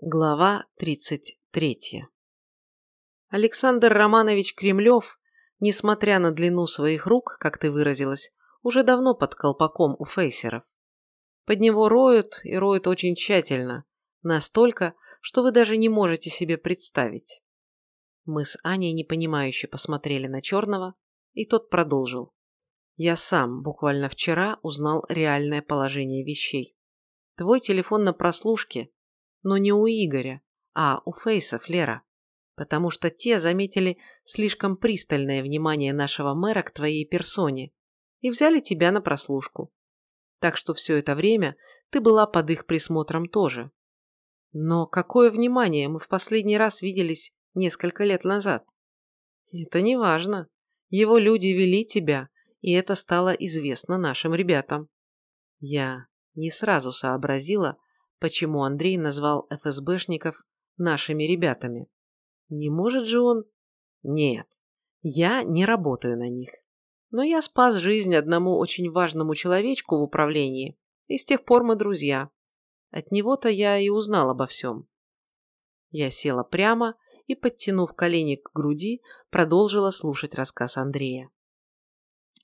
Глава 33 Александр Романович Кремлев, несмотря на длину своих рук, как ты выразилась, уже давно под колпаком у фейсеров. Под него роют и роют очень тщательно, настолько, что вы даже не можете себе представить. Мы с Аней непонимающе посмотрели на Черного, и тот продолжил. Я сам буквально вчера узнал реальное положение вещей. Твой телефон на прослушке – но не у Игоря, а у Фейсов, Лера. Потому что те заметили слишком пристальное внимание нашего мэра к твоей персоне и взяли тебя на прослушку. Так что все это время ты была под их присмотром тоже. Но какое внимание мы в последний раз виделись несколько лет назад? Это не важно. Его люди вели тебя, и это стало известно нашим ребятам. Я не сразу сообразила, почему Андрей назвал ФСБшников нашими ребятами. Не может же он... Нет, я не работаю на них. Но я спас жизнь одному очень важному человечку в управлении, и с тех пор мы друзья. От него-то я и узнал обо всем. Я села прямо и, подтянув колени к груди, продолжила слушать рассказ Андрея.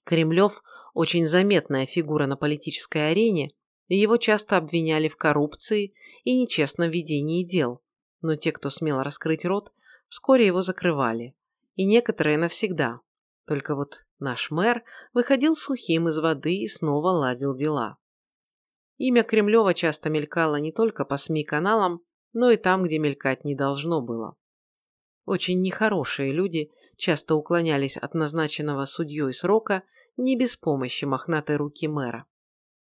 Кремлев – очень заметная фигура на политической арене, его часто обвиняли в коррупции и нечестном ведении дел, но те, кто смел раскрыть рот, вскоре его закрывали. И некоторые навсегда. Только вот наш мэр выходил сухим из воды и снова ладил дела. Имя Кремлева часто мелькало не только по СМИ-каналам, но и там, где мелькать не должно было. Очень нехорошие люди часто уклонялись от назначенного судьей срока не без помощи мохнатой руки мэра.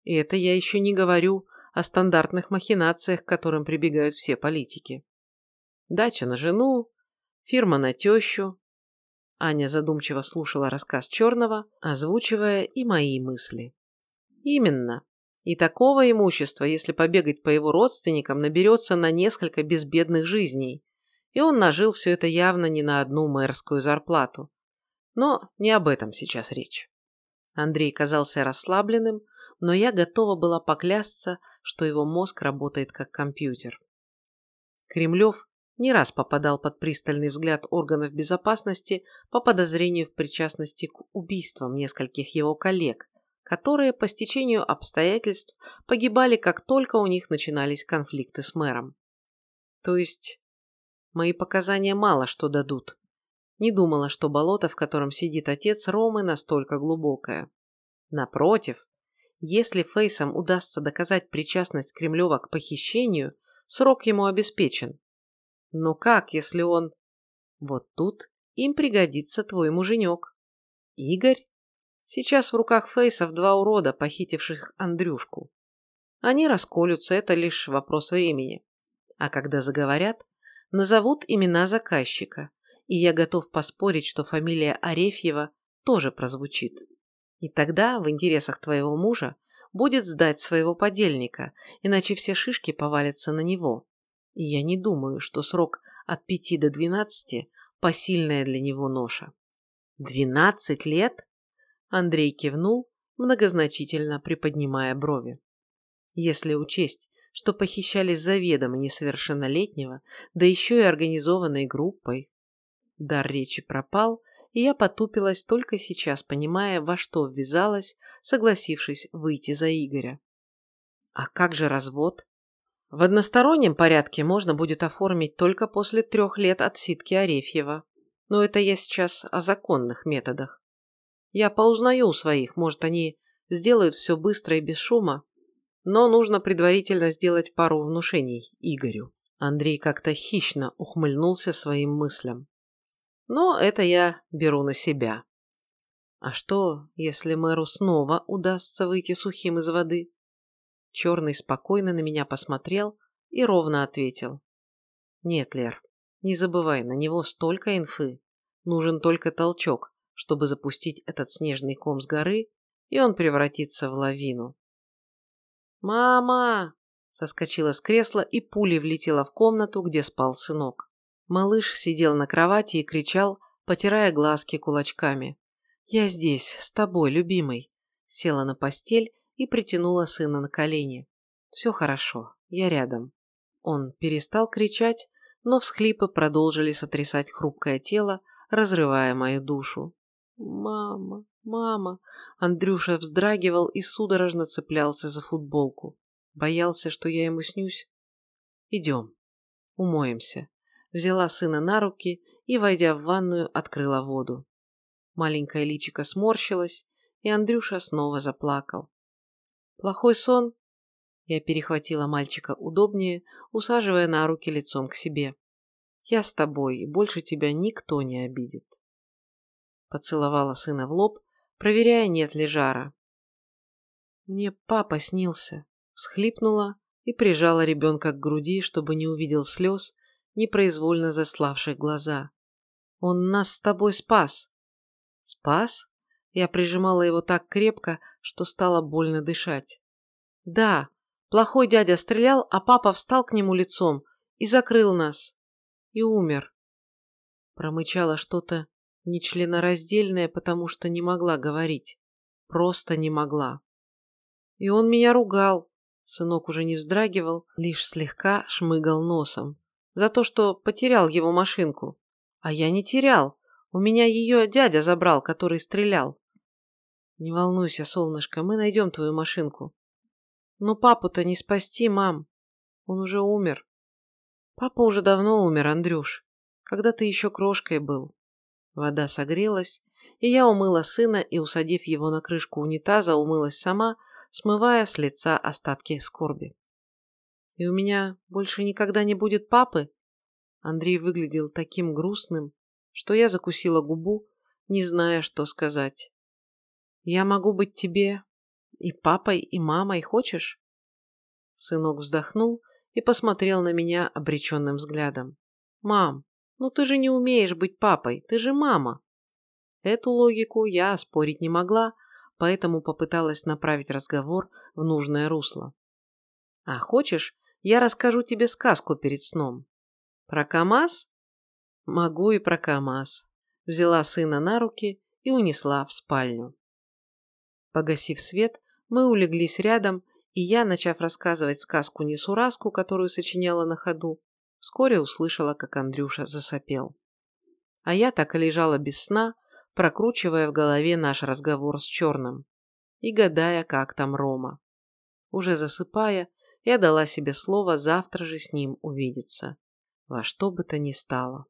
И это я еще не говорю о стандартных махинациях, к которым прибегают все политики. Дача на жену, фирма на тещу. Аня задумчиво слушала рассказ Черного, озвучивая и мои мысли. Именно. И такого имущества, если побегать по его родственникам, наберется на несколько безбедных жизней. И он нажил все это явно не на одну мэрскую зарплату. Но не об этом сейчас речь. Андрей казался расслабленным, но я готова была поклясться, что его мозг работает как компьютер. Кремлев не раз попадал под пристальный взгляд органов безопасности по подозрению в причастности к убийствам нескольких его коллег, которые по стечению обстоятельств погибали, как только у них начинались конфликты с мэром. То есть мои показания мало что дадут. Не думала, что болото, в котором сидит отец Ромы, настолько глубокое. Напротив, если Фейсам удастся доказать причастность Кремлева к похищению, срок ему обеспечен. Но как, если он... Вот тут им пригодится твой муженек. Игорь? Сейчас в руках Фейсов два урода, похитивших Андрюшку. Они расколются, это лишь вопрос времени. А когда заговорят, назовут имена заказчика, и я готов поспорить, что фамилия Арефьева тоже прозвучит. И тогда, в интересах твоего мужа, будет сдать своего подельника, иначе все шишки повалятся на него. И я не думаю, что срок от пяти до двенадцати – посильная для него ноша. Двенадцать лет? Андрей кивнул, многозначительно приподнимая брови. Если учесть, что похищали заведомо несовершеннолетнего, да еще и организованной группой. Дар речи пропал, и я потупилась только сейчас, понимая, во что ввязалась, согласившись выйти за Игоря. А как же развод? В одностороннем порядке можно будет оформить только после трех лет отсидки Арефьева. Но это я сейчас о законных методах. Я поузнаю у своих, может, они сделают все быстро и без шума, но нужно предварительно сделать пару внушений Игорю. Андрей как-то хищно ухмыльнулся своим мыслям. Но это я беру на себя. А что, если мэру снова удастся выйти сухим из воды? Черный спокойно на меня посмотрел и ровно ответил. Нет, Лер, не забывай, на него столько инфы. Нужен только толчок, чтобы запустить этот снежный ком с горы, и он превратится в лавину. «Мама!» – соскочила с кресла и пулей влетела в комнату, где спал сынок. Малыш сидел на кровати и кричал, потирая глазки кулачками. «Я здесь, с тобой, любимый!» Села на постель и притянула сына на колени. «Все хорошо, я рядом». он перестал кричать, но всхлипы продолжили сотрясать хрупкое тело, разрывая мою душу. «Мама, мама!» Андрюша вздрагивал и судорожно цеплялся за футболку. Боялся, что я ему снюсь. «Идем, умоемся». Взяла сына на руки и, войдя в ванную, открыла воду. Маленькое личико сморщилось, и Андрюша снова заплакал. «Плохой сон?» Я перехватила мальчика удобнее, усаживая на руки лицом к себе. «Я с тобой, и больше тебя никто не обидит». Поцеловала сына в лоб, проверяя, нет ли жара. «Мне папа снился», — схлипнула и прижала ребенка к груди, чтобы не увидел слез, непроизвольно заславших глаза. «Он нас с тобой спас». «Спас?» Я прижимала его так крепко, что стало больно дышать. «Да, плохой дядя стрелял, а папа встал к нему лицом и закрыл нас. И умер». Промычала что-то нечленораздельное, потому что не могла говорить. Просто не могла. И он меня ругал. Сынок уже не вздрагивал, лишь слегка шмыгал носом. За то, что потерял его машинку. А я не терял. У меня ее дядя забрал, который стрелял. Не волнуйся, солнышко, мы найдем твою машинку. Но папу-то не спасти, мам. Он уже умер. Папа уже давно умер, Андрюш. Когда ты еще крошкой был. Вода согрелась, и я умыла сына и, усадив его на крышку унитаза, умылась сама, смывая с лица остатки скорби. «И у меня больше никогда не будет папы?» Андрей выглядел таким грустным, что я закусила губу, не зная, что сказать. «Я могу быть тебе и папой, и мамой, хочешь?» Сынок вздохнул и посмотрел на меня обреченным взглядом. «Мам, ну ты же не умеешь быть папой, ты же мама!» Эту логику я оспорить не могла, поэтому попыталась направить разговор в нужное русло. «А хочешь, я расскажу тебе сказку перед сном?» «Про КамАЗ?» «Могу и про КамАЗ». Взяла сына на руки и унесла в спальню. Погасив свет, мы улеглись рядом, и я, начав рассказывать сказку-несуразку, которую сочиняла на ходу, вскоре услышала, как Андрюша засопел. А я так и лежала без сна, прокручивая в голове наш разговор с Черным и гадая, как там Рома. Уже засыпая, я дала себе слово завтра же с ним увидеться во что бы то ни стало.